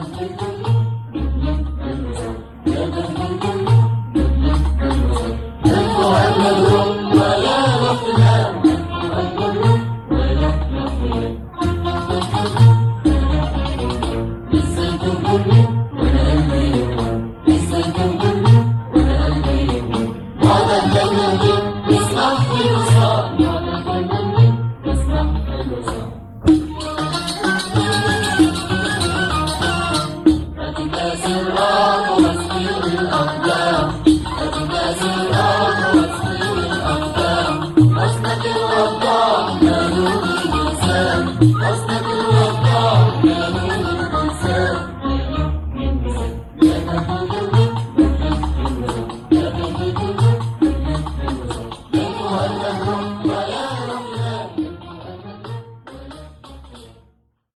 حسنك الأقدام اللہ